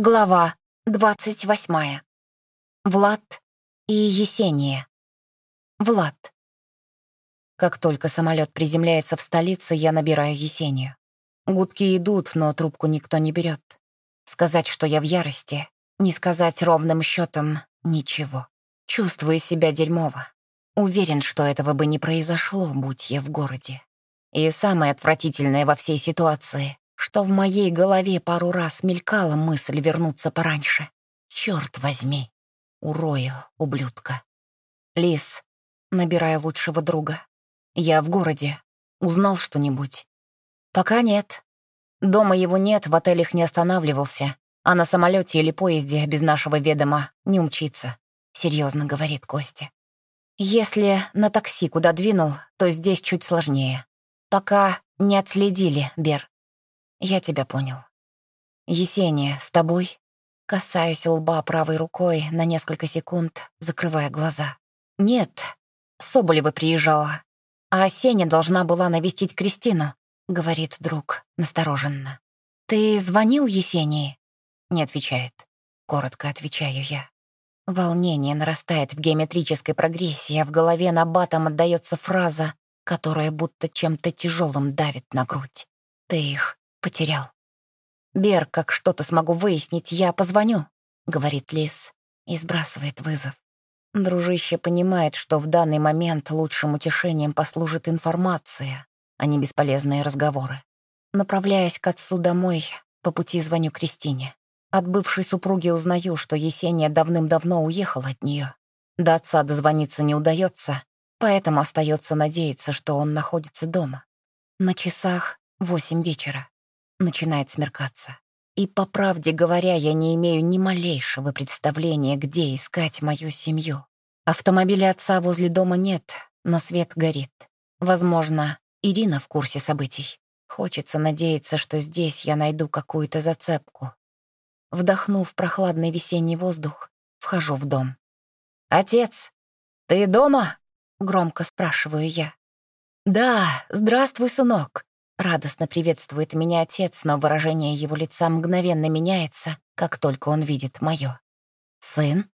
Глава двадцать восьмая. Влад и Есения. Влад. Как только самолет приземляется в столице, я набираю Есению. Гудки идут, но трубку никто не берет. Сказать, что я в ярости, не сказать ровным счетом ничего. Чувствую себя дерьмово. Уверен, что этого бы не произошло, будь я в городе. И самое отвратительное во всей ситуации что в моей голове пару раз мелькала мысль вернуться пораньше. Черт возьми, урою, ублюдка. Лис, набирая лучшего друга. Я в городе. Узнал что-нибудь? Пока нет. Дома его нет, в отелях не останавливался, а на самолете или поезде без нашего ведома не умчится, серьезно говорит Костя. Если на такси куда двинул, то здесь чуть сложнее. Пока не отследили, Бер. Я тебя понял. Есения, с тобой? Касаюсь лба правой рукой на несколько секунд, закрывая глаза. Нет, Соболева приезжала. А Сеня должна была навестить Кристину, говорит друг, настороженно. Ты звонил Есении? Не отвечает. Коротко отвечаю я. Волнение нарастает в геометрической прогрессии, а в голове на батом отдается фраза, которая будто чем-то тяжелым давит на грудь. Ты их потерял. «Бер, как что-то смогу выяснить, я позвоню», — говорит Лис и сбрасывает вызов. Дружище понимает, что в данный момент лучшим утешением послужит информация, а не бесполезные разговоры. Направляясь к отцу домой, по пути звоню Кристине. От бывшей супруги узнаю, что Есения давным-давно уехала от нее. До отца дозвониться не удается, поэтому остается надеяться, что он находится дома. На часах восемь вечера. Начинает смеркаться. И, по правде говоря, я не имею ни малейшего представления, где искать мою семью. Автомобиля отца возле дома нет, но свет горит. Возможно, Ирина в курсе событий. Хочется надеяться, что здесь я найду какую-то зацепку. Вдохнув прохладный весенний воздух, вхожу в дом. «Отец, ты дома?» — громко спрашиваю я. «Да, здравствуй, сынок», Радостно приветствует меня отец, но выражение его лица мгновенно меняется, как только он видит моё. «Сын?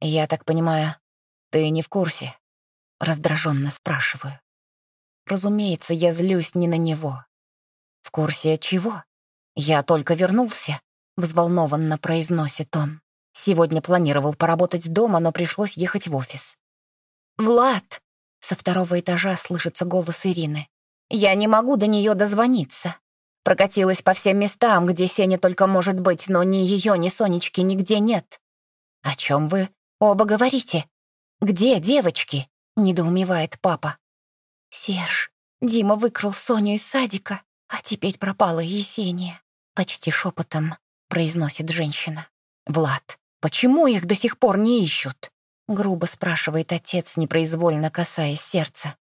Я так понимаю, ты не в курсе?» Раздраженно спрашиваю. Разумеется, я злюсь не на него. «В курсе чего? Я только вернулся», — взволнованно произносит он. «Сегодня планировал поработать дома, но пришлось ехать в офис». «Влад!» — со второго этажа слышится голос Ирины. Я не могу до нее дозвониться. Прокатилась по всем местам, где Сеня только может быть, но ни ее, ни Сонечки нигде нет. «О чем вы оба говорите? Где девочки?» — недоумевает папа. «Серж, Дима выкрал Соню из садика, а теперь пропала Есения», — почти шепотом произносит женщина. «Влад, почему их до сих пор не ищут?» — грубо спрашивает отец, непроизвольно касаясь сердца.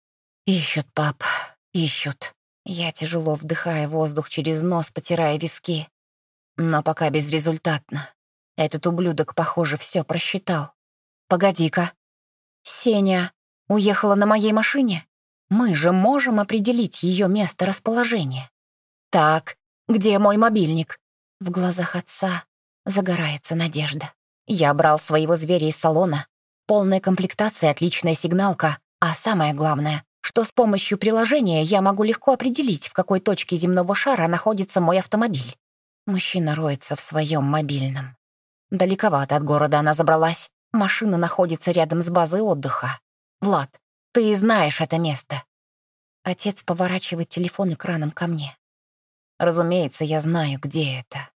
«Ищут, пап, Ищут. Я тяжело вдыхаю воздух через нос, потирая виски. Но пока безрезультатно. Этот ублюдок, похоже, все просчитал. Погоди-ка. Сеня уехала на моей машине? Мы же можем определить ее место расположения. Так, где мой мобильник? В глазах отца загорается надежда. Я брал своего зверя из салона. Полная комплектация, отличная сигналка. А самое главное, что с помощью приложения я могу легко определить, в какой точке земного шара находится мой автомобиль. Мужчина роется в своем мобильном. Далековато от города она забралась. Машина находится рядом с базой отдыха. Влад, ты знаешь это место. Отец поворачивает телефон экраном ко мне. Разумеется, я знаю, где это.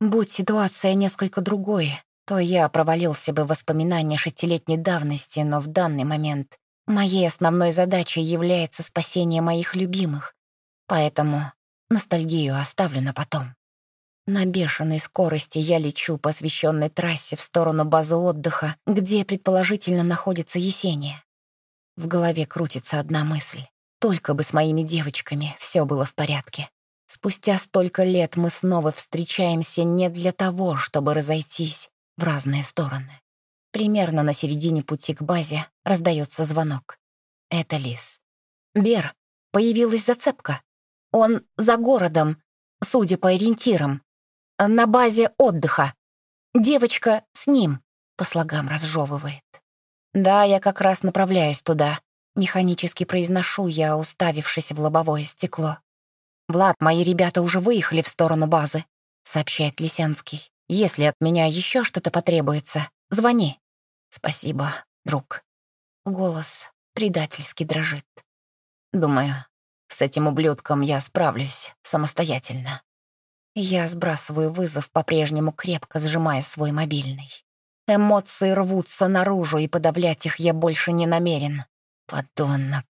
Будь ситуация несколько другой, то я провалился бы в воспоминания шестилетней давности, но в данный момент Моей основной задачей является спасение моих любимых, поэтому ностальгию оставлю на потом. На бешеной скорости я лечу по освещенной трассе в сторону базы отдыха, где предположительно находится Есения. В голове крутится одна мысль. Только бы с моими девочками все было в порядке. Спустя столько лет мы снова встречаемся не для того, чтобы разойтись в разные стороны. Примерно на середине пути к базе раздается звонок. Это Лис. «Бер, появилась зацепка. Он за городом, судя по ориентирам. На базе отдыха», девочка с ним», — по слогам разжевывает. «Да, я как раз направляюсь туда», — механически произношу я, уставившись в лобовое стекло. «Влад, мои ребята уже выехали в сторону базы», — сообщает Лисянский. «Если от меня еще что-то потребуется, звони». «Спасибо, друг». Голос предательски дрожит. Думаю, с этим ублюдком я справлюсь самостоятельно. Я сбрасываю вызов, по-прежнему крепко сжимая свой мобильный. Эмоции рвутся наружу, и подавлять их я больше не намерен. Подонок.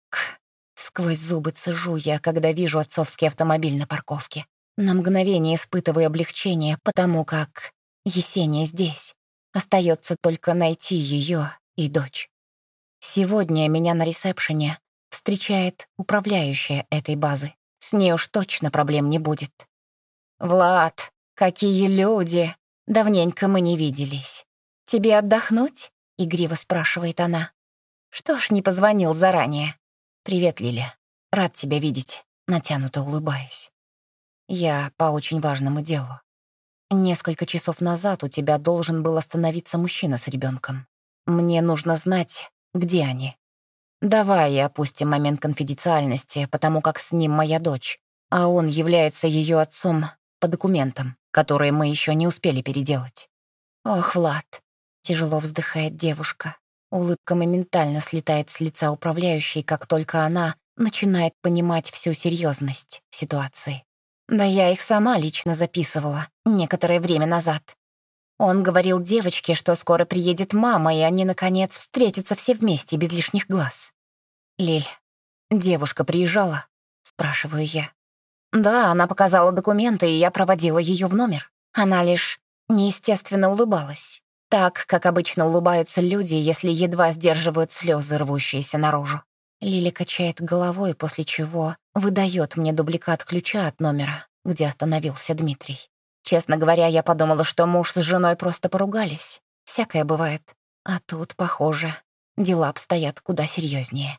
Сквозь зубы цежу я, когда вижу отцовский автомобиль на парковке. На мгновение испытываю облегчение, потому как Есения здесь. Остается только найти ее и дочь. Сегодня меня на ресепшене встречает управляющая этой базы. С ней уж точно проблем не будет. «Влад, какие люди! Давненько мы не виделись. Тебе отдохнуть?» — игриво спрашивает она. «Что ж, не позвонил заранее?» «Привет, Лиля. Рад тебя видеть». Натянуто улыбаюсь. «Я по очень важному делу. Несколько часов назад у тебя должен был остановиться мужчина с ребенком. Мне нужно знать, где они. Давай опустим момент конфиденциальности, потому как с ним моя дочь, а он является ее отцом по документам, которые мы еще не успели переделать. Ох, Влад, тяжело вздыхает девушка. Улыбка моментально слетает с лица управляющей, как только она начинает понимать всю серьезность ситуации. Да я их сама лично записывала некоторое время назад. Он говорил девочке, что скоро приедет мама, и они, наконец, встретятся все вместе, без лишних глаз. «Лиль, девушка приезжала?» — спрашиваю я. «Да, она показала документы, и я проводила ее в номер. Она лишь неестественно улыбалась. Так, как обычно улыбаются люди, если едва сдерживают слезы, рвущиеся наружу. Лили качает головой, после чего выдает мне дубликат ключа от номера, где остановился Дмитрий. Честно говоря, я подумала, что муж с женой просто поругались. Всякое бывает. А тут, похоже, дела обстоят куда серьезнее.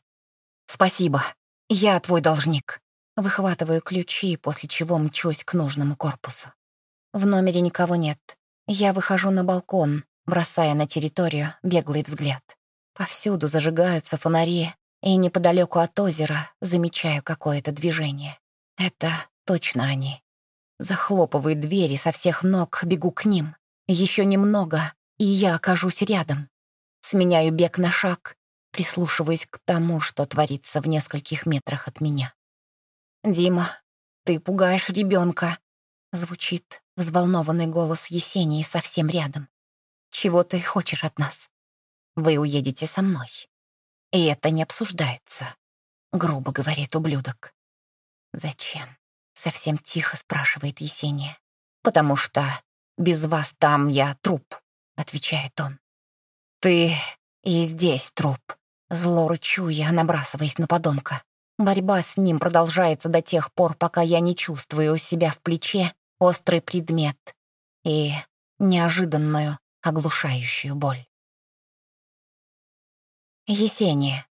«Спасибо. Я твой должник». Выхватываю ключи, после чего мчусь к нужному корпусу. В номере никого нет. Я выхожу на балкон, бросая на территорию беглый взгляд. Повсюду зажигаются фонари, и неподалеку от озера замечаю какое-то движение. Это точно они. Захлопываю двери со всех ног, бегу к ним. Еще немного, и я окажусь рядом. Сменяю бег на шаг, прислушиваясь к тому, что творится в нескольких метрах от меня. «Дима, ты пугаешь ребенка, звучит взволнованный голос Есении совсем рядом. Чего ты хочешь от нас? Вы уедете со мной. И это не обсуждается, грубо говорит ублюдок. Зачем? Совсем тихо спрашивает Есения. Потому что без вас там я труп, отвечает он. Ты и здесь труп. Зло рычу я, набрасываясь на подонка. Борьба с ним продолжается до тех пор, пока я не чувствую у себя в плече острый предмет и неожиданную оглушающую боль. Есения.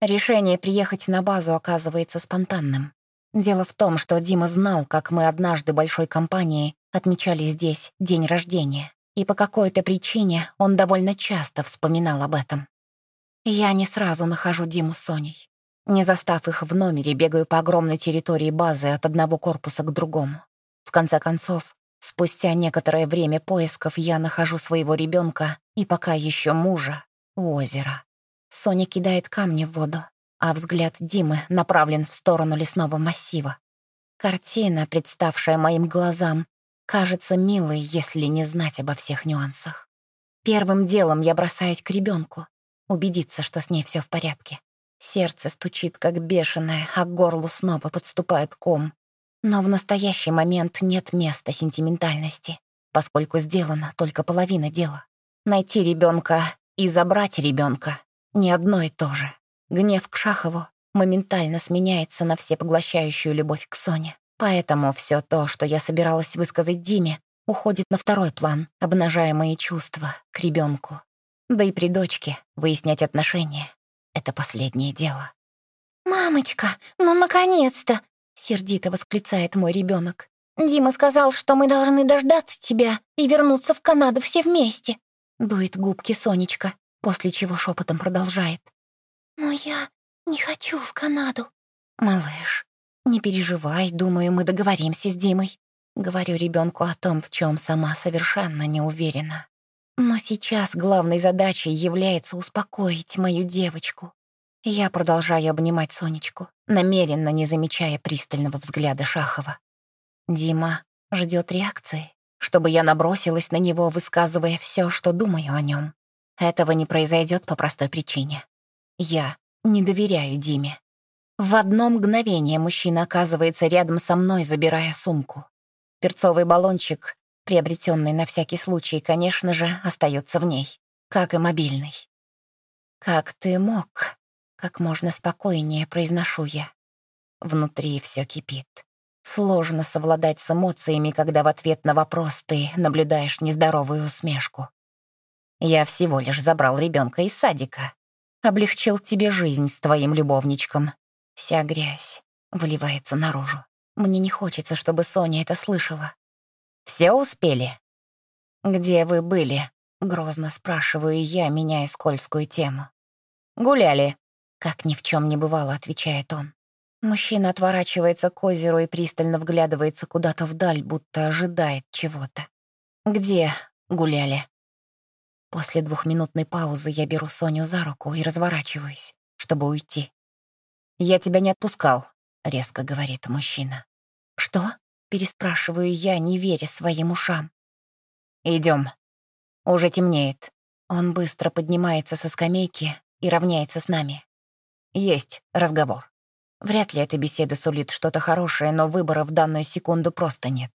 Решение приехать на базу оказывается спонтанным. Дело в том, что Дима знал, как мы однажды большой компанией отмечали здесь день рождения, и по какой-то причине он довольно часто вспоминал об этом. Я не сразу нахожу Диму с Соней. Не застав их в номере, бегаю по огромной территории базы от одного корпуса к другому. В конце концов, Спустя некоторое время поисков я нахожу своего ребенка и пока еще мужа у озера. Соня кидает камни в воду, а взгляд Димы направлен в сторону лесного массива. Картина, представшая моим глазам, кажется милой, если не знать обо всех нюансах. Первым делом я бросаюсь к ребенку, убедиться, что с ней все в порядке. Сердце стучит, как бешеное, а к горлу снова подступает ком. Но в настоящий момент нет места сентиментальности, поскольку сделана только половина дела. Найти ребенка и забрать ребенка не одно и то же. Гнев к Шахову моментально сменяется на всепоглощающую любовь к Соне. Поэтому все то, что я собиралась высказать Диме, уходит на второй план, обнажая мои чувства к ребенку. Да и при дочке выяснять отношения — это последнее дело. «Мамочка, ну наконец-то!» Сердито восклицает мой ребенок. Дима сказал, что мы должны дождаться тебя и вернуться в Канаду все вместе. Дует губки Сонечка, после чего шепотом продолжает. Но я не хочу в Канаду. Малыш, не переживай, думаю, мы договоримся с Димой. Говорю ребенку о том, в чем сама совершенно не уверена. Но сейчас главной задачей является успокоить мою девочку. Я продолжаю обнимать Сонечку, намеренно не замечая пристального взгляда Шахова. Дима ждет реакции, чтобы я набросилась на него, высказывая все, что думаю о нем. Этого не произойдет по простой причине. Я не доверяю Диме. В одно мгновение мужчина оказывается рядом со мной, забирая сумку. Перцовый баллончик, приобретенный на всякий случай, конечно же, остается в ней, как и мобильный. «Как ты мог?» Как можно спокойнее произношу я. Внутри все кипит. Сложно совладать с эмоциями, когда в ответ на вопрос ты наблюдаешь нездоровую усмешку. Я всего лишь забрал ребенка из садика. Облегчил тебе жизнь с твоим любовничком. Вся грязь выливается наружу. Мне не хочется, чтобы Соня это слышала. Все успели? Где вы были? Грозно спрашиваю я, меняя скользкую тему. Гуляли. Как ни в чем не бывало, отвечает он. Мужчина отворачивается к озеру и пристально вглядывается куда-то вдаль, будто ожидает чего-то. «Где гуляли?» После двухминутной паузы я беру Соню за руку и разворачиваюсь, чтобы уйти. «Я тебя не отпускал», — резко говорит мужчина. «Что?» — переспрашиваю я, не веря своим ушам. Идем. Уже темнеет. Он быстро поднимается со скамейки и равняется с нами. Есть разговор. Вряд ли эта беседа сулит что-то хорошее, но выбора в данную секунду просто нет.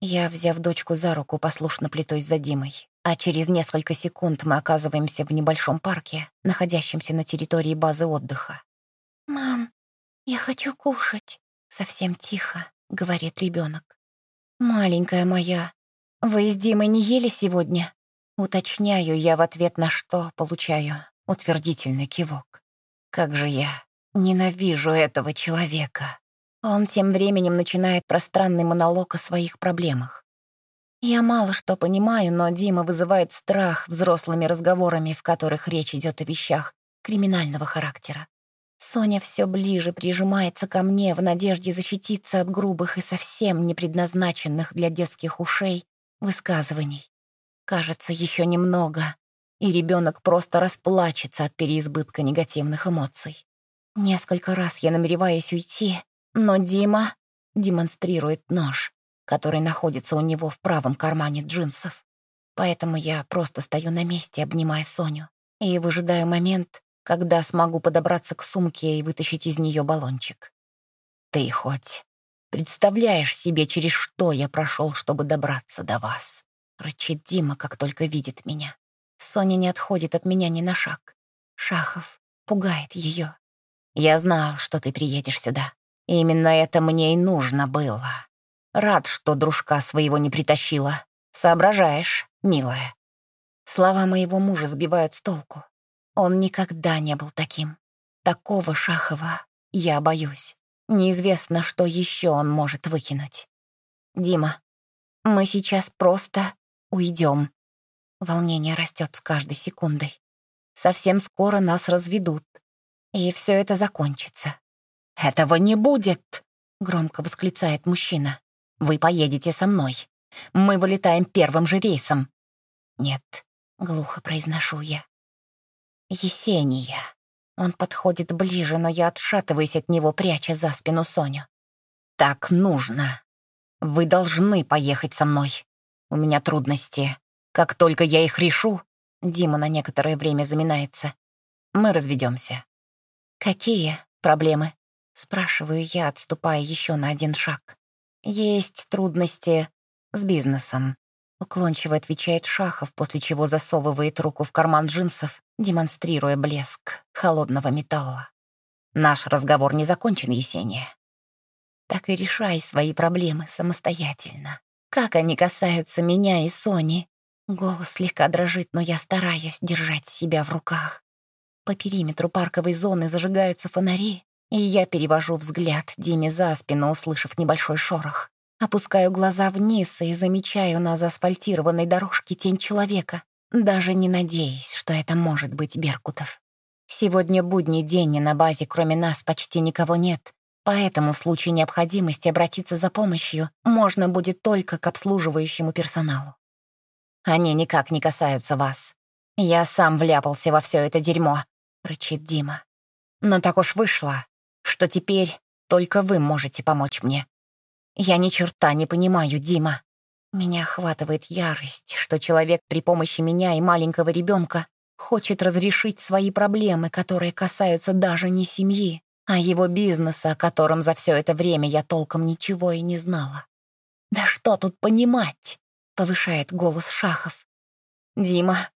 Я, взяв дочку за руку, послушно плетусь за Димой, а через несколько секунд мы оказываемся в небольшом парке, находящемся на территории базы отдыха. «Мам, я хочу кушать», — совсем тихо, — говорит ребенок. «Маленькая моя, вы с Димой не ели сегодня?» Уточняю я в ответ на что получаю утвердительный кивок. Как же я ненавижу этого человека. Он тем временем начинает пространный монолог о своих проблемах. Я мало что понимаю, но Дима вызывает страх взрослыми разговорами, в которых речь идет о вещах криминального характера. Соня все ближе прижимается ко мне в надежде защититься от грубых и совсем не предназначенных для детских ушей высказываний. Кажется, еще немного, и ребенок просто расплачется от переизбытка негативных эмоций. Несколько раз я намереваюсь уйти, но Дима демонстрирует нож, который находится у него в правом кармане джинсов. Поэтому я просто стою на месте, обнимая Соню, и выжидаю момент, когда смогу подобраться к сумке и вытащить из нее баллончик. Ты хоть представляешь себе, через что я прошел, чтобы добраться до вас? Рычит Дима, как только видит меня. Соня не отходит от меня ни на шаг. Шахов пугает ее. «Я знал, что ты приедешь сюда. Именно это мне и нужно было. Рад, что дружка своего не притащила. Соображаешь, милая?» Слова моего мужа сбивают с толку. Он никогда не был таким. Такого Шахова я боюсь. Неизвестно, что еще он может выкинуть. «Дима, мы сейчас просто уйдем. Волнение растет с каждой секундой. Совсем скоро нас разведут, и все это закончится. «Этого не будет!» — громко восклицает мужчина. «Вы поедете со мной. Мы вылетаем первым же рейсом». «Нет», — глухо произношу я. «Есения». Он подходит ближе, но я отшатываюсь от него, пряча за спину Соню. «Так нужно. Вы должны поехать со мной. У меня трудности. Как только я их решу, Дима на некоторое время заминается. Мы разведемся. Какие проблемы? Спрашиваю я, отступая еще на один шаг. Есть трудности с бизнесом. Уклончиво отвечает Шахов, после чего засовывает руку в карман джинсов, демонстрируя блеск холодного металла. Наш разговор не закончен, Есения. Так и решай свои проблемы самостоятельно. Как они касаются меня и Сони, Голос слегка дрожит, но я стараюсь держать себя в руках. По периметру парковой зоны зажигаются фонари, и я перевожу взгляд Диме за спину, услышав небольшой шорох. Опускаю глаза вниз и замечаю на заасфальтированной дорожке тень человека, даже не надеясь, что это может быть Беркутов. Сегодня будний день, и на базе кроме нас почти никого нет, поэтому в случае необходимости обратиться за помощью можно будет только к обслуживающему персоналу. Они никак не касаются вас. Я сам вляпался во все это дерьмо, рычит Дима. Но так уж вышло, что теперь только вы можете помочь мне. Я ни черта не понимаю, Дима. Меня охватывает ярость, что человек при помощи меня и маленького ребенка хочет разрешить свои проблемы, которые касаются даже не семьи, а его бизнеса, о котором за все это время я толком ничего и не знала. «Да что тут понимать?» — повышает голос Шахов. «Дима,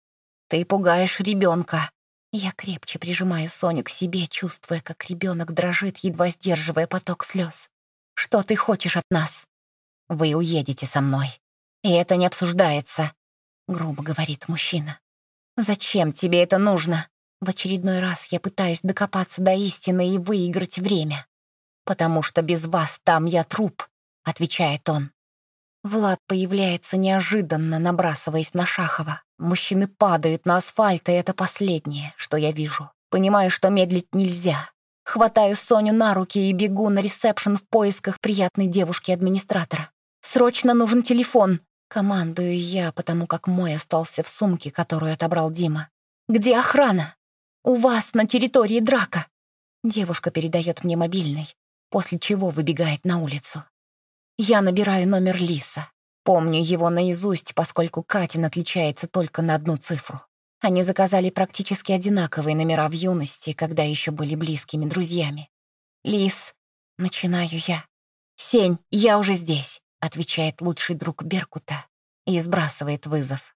ты пугаешь ребенка. Я крепче прижимаю Соню к себе, чувствуя, как ребенок дрожит, едва сдерживая поток слез. «Что ты хочешь от нас?» «Вы уедете со мной. И это не обсуждается», — грубо говорит мужчина. «Зачем тебе это нужно?» В очередной раз я пытаюсь докопаться до истины и выиграть время. «Потому что без вас там я труп», — отвечает он. Влад появляется неожиданно, набрасываясь на Шахова. Мужчины падают на асфальт, и это последнее, что я вижу. Понимаю, что медлить нельзя. Хватаю Соню на руки и бегу на ресепшн в поисках приятной девушки-администратора. «Срочно нужен телефон!» Командую я, потому как мой остался в сумке, которую отобрал Дима. «Где охрана?» «У вас на территории драка!» Девушка передает мне мобильный, после чего выбегает на улицу. Я набираю номер Лиса. Помню его наизусть, поскольку Катин отличается только на одну цифру. Они заказали практически одинаковые номера в юности, когда еще были близкими друзьями. «Лис», — начинаю я. «Сень, я уже здесь», — отвечает лучший друг Беркута и сбрасывает вызов.